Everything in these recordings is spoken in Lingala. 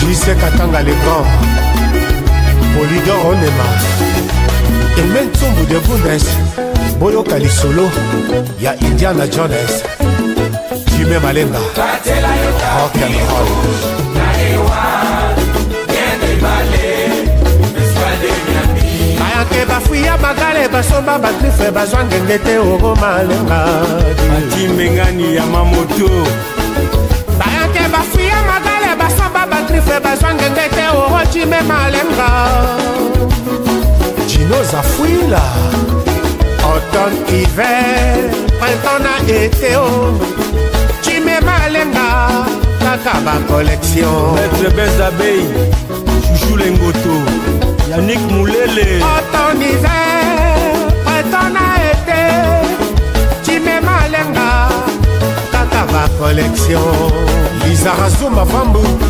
jise katanga le grand polidor onema eme ntumbu de vunes boyoka lisolo ya indiana jones jume malenga rock and roll bayake bafui ya magale basomba batrife bazwa ngenge te oro malenga batimengani ya mamoto mpe bazwange ngai te oroti me malenga jinoza fuila automne hiver printemps na ete o oh. cime malenga kaka bacollection maître bezabei juju lengoto yanik mulele automne hiver printemps na ete cime malenga kaka bacollection lizarazo mavambu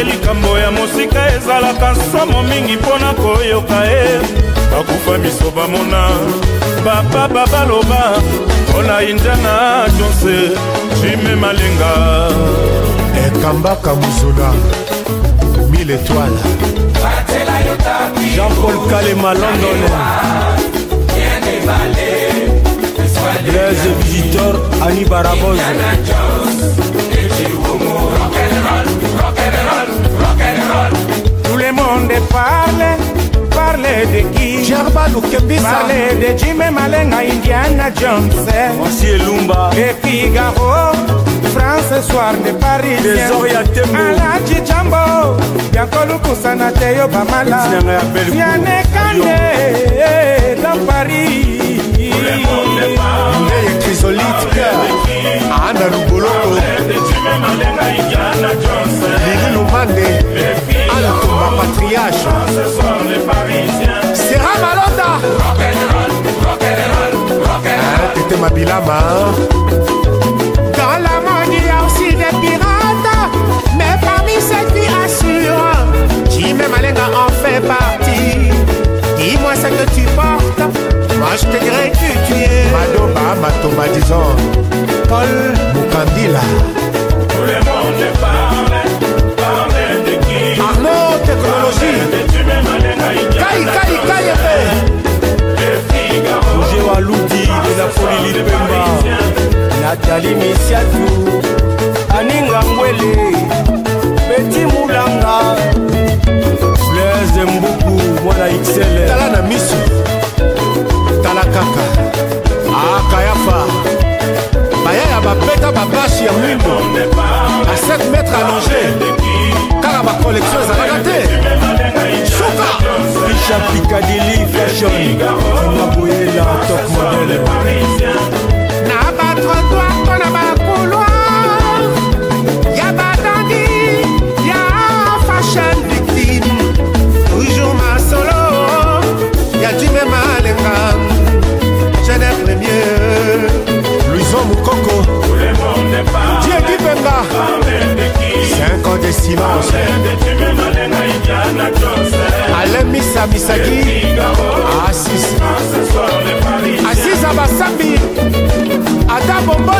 ye likambo ya mosika ezalaka nsomo mingi mpo na koyoka ye bakufa miso bamona bapapa baloba mpona indiana jonse jime malenga ekambaka mozuna mille étoile jean-paul kalema london blaise visiteur ani barabose monde parle parle de qui Gerbanou Kebisa parle de Jimmy Malenga Indiana Jones Merci Lumba et Figaro France soir de Paris Alaji Jambo Yankolu Kusana Teyo Bamala Yanné Kande dans Paris Ce sont les Parisiens. C'est Ramalanda. Ah, T'étais ma hein. Dans la mode, il y a aussi des pirates. Mais parmi cette vie assure, Jimmy Malenga en fait partie. Dis-moi ce que tu portes. Moi je te dirais que tu es. Madoba, Matoma, disons. tala na miso tala kaka akayafa ah, bayaya babeta babashi ya mwindo a 7 metre allonge kaka bacollektio ezalaka te suka dimanche alain misa misaki asisa ah, ah, ah, asis abasambi ata bombo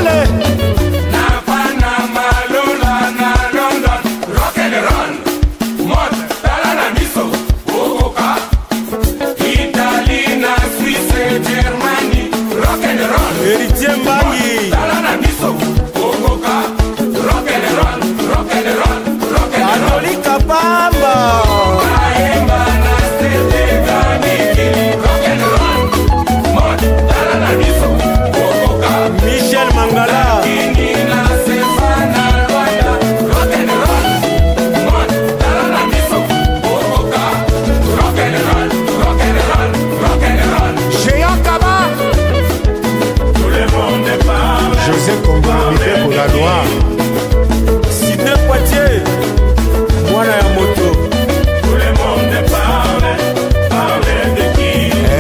la loire cité poitier mwana ya moto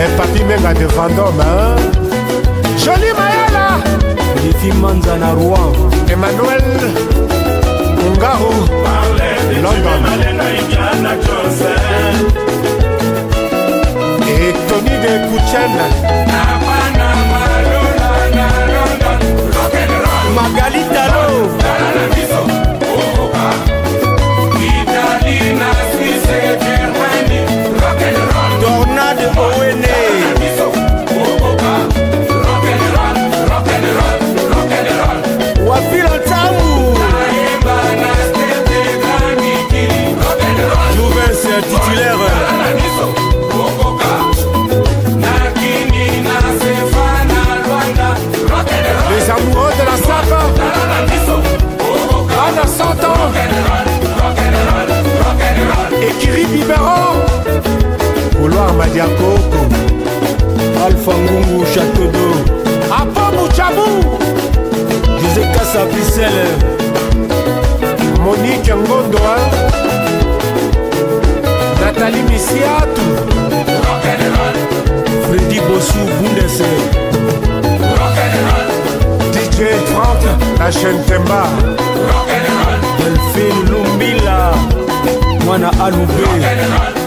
eh, papi menga de vendome hein? joli mayela levi manza na rouen emmanuel ngaru london et tony de kuchen ah, fangungu châteaudo apo buchabu josé kasa brisele monike ngondoa natali misiatu fredi bosu bundese dj frank na chentemba delphine lumbila mwana alube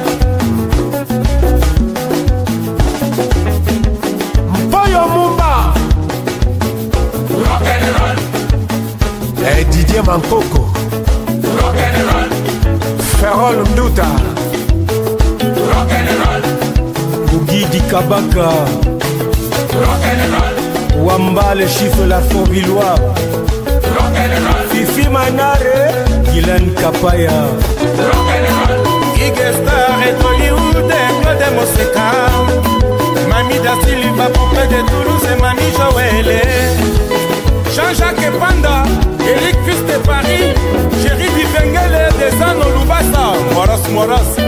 kabaka wamba le chiffre la forbillois fifi manare gilan kapaya igester etoliud claude moseka mami dasiliva poupe de toulouse et mami joele jean-jacques epanda erik fils de paris chéri divengele desan olubasa moros moros